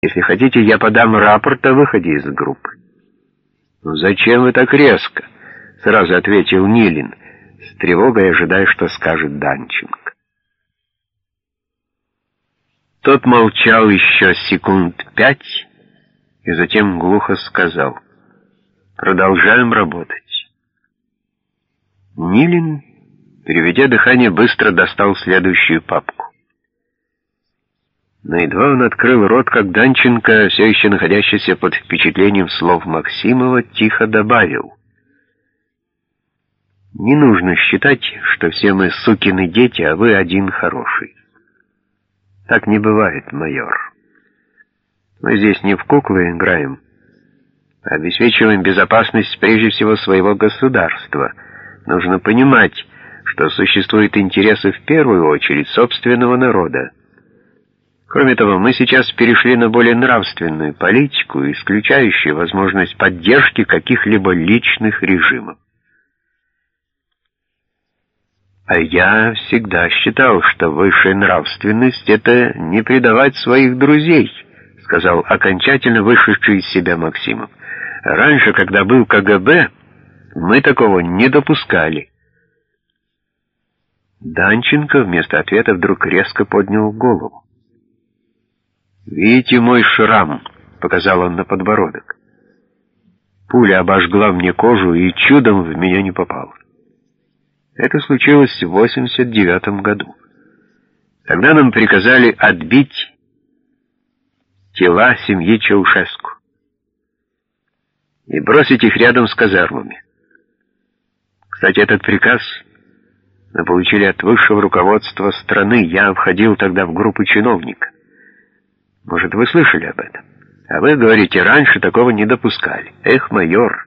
Если хотите, я подам рапорт о выходе из группы. «Ну зачем вы так резко?» — сразу ответил Нилин, с тревогой ожидая, что скажет Данченко. Тот молчал еще секунд пять и затем глухо сказал «Продолжаем работать». Нилин, переведя дыхание, быстро достал следующую папку. Но едва он открыл рот, как Данченко, все еще находящийся под впечатлением слов Максимова, тихо добавил. «Не нужно считать, что все мы сукины дети, а вы один хороший. Так не бывает, майор. Мы здесь не в куклы играем, а обеспечиваем безопасность прежде всего своего государства. Нужно понимать, что существуют интересы в первую очередь собственного народа. Кроме того, мы сейчас перешли на более нравственную политику, исключающую возможность поддержки каких-либо личных режимов. А я всегда считал, что высшая нравственность — это не предавать своих друзей, — сказал окончательно вышедший из себя Максимов. Раньше, когда был КГБ, мы такого не допускали. Данченко вместо ответа вдруг резко поднял голову. «Видите мой шрам?» — показал он на подбородок. Пуля обожгла мне кожу и чудом в меня не попала. Это случилось в 89 году. Тогда нам приказали отбить тела семьи Чаушеску и бросить их рядом с казармами. Кстати, этот приказ мы получили от высшего руководства страны. Я входил тогда в группу чиновников. Может, вы слышали об этом? А вы говорите, раньше такого не допускали. Эх, майор,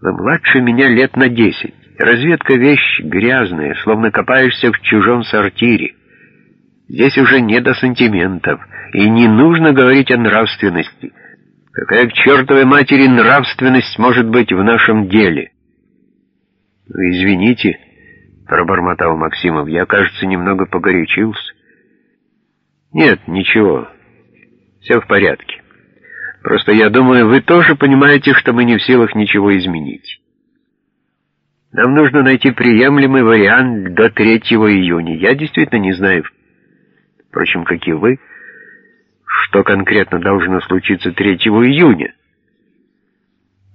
вы младше меня лет на десять. Разведка — вещь грязная, словно копаешься в чужом сортире. Здесь уже не до сантиментов, и не нужно говорить о нравственности. Какая к чертовой матери нравственность может быть в нашем деле? «Вы извините», — пробормотал Максимов, — «я, кажется, немного погорячился». «Нет, ничего, все в порядке. Просто я думаю, вы тоже понимаете, что мы не в силах ничего изменить. Нам нужно найти приемлемый вариант до 3 июня. Я действительно не знаю, впрочем, как и вы, что конкретно должно случиться 3 июня.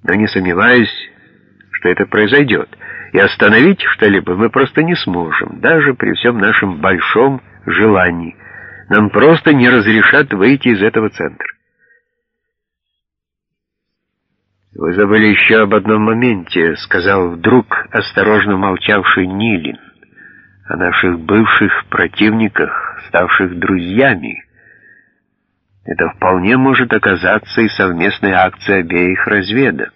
Но не сомневаюсь, что это произойдет. И остановить что-либо мы просто не сможем, даже при всем нашем большом желании. Нам просто не разрешат выйти из этого центра. «Вы забыли еще об одном моменте», — сказал вдруг осторожно молчавший Нилин, «о наших бывших противниках, ставших друзьями. Это вполне может оказаться и совместная акция обеих разведок.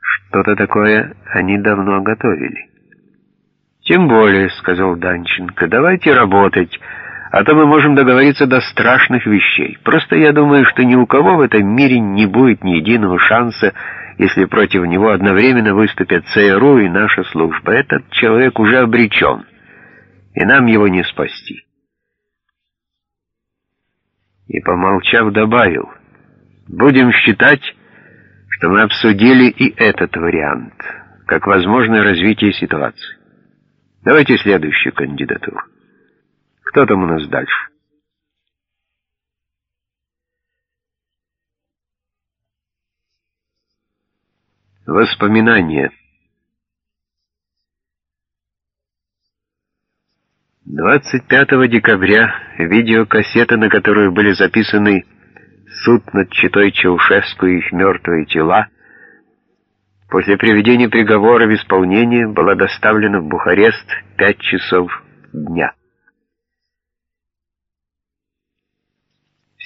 Что-то такое они давно готовили». «Тем более», — сказал Данченко, — «давайте работать» а то мы можем договориться до страшных вещей. Просто я думаю, что ни у кого в этом мире не будет ни единого шанса, если против него одновременно выступят ЦРУ и наша служба. Этот человек уже обречен, и нам его не спасти. И, помолчав, добавил, будем считать, что мы обсудили и этот вариант, как возможное развитие ситуации. Давайте следующую кандидатуру. Кто там у нас дальше? Воспоминания. 25 декабря видеокассета, на которую были записаны суд над Читой Чаушеску и их мертвые тела, после приведения приговора в исполнение была доставлена в Бухарест в 5 часов дня.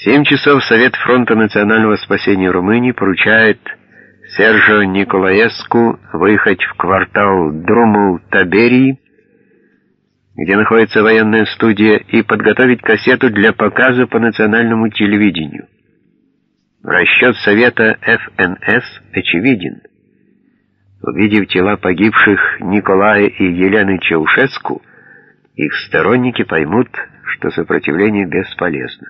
Семь часов Совет фронта национального спасения Румынии поручает Сержо Николаеску выехать в квартал Друмул-Таберии, где находится военная студия, и подготовить кассету для показа по национальному телевидению. Расчет Совета ФНС очевиден. Увидев тела погибших Николая и Елены Чаушеску, их сторонники поймут, что сопротивление бесполезно.